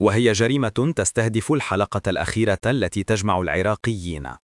وهي جريمة تستهدف الحلقة الأخيرة التي تجمع العراقيين.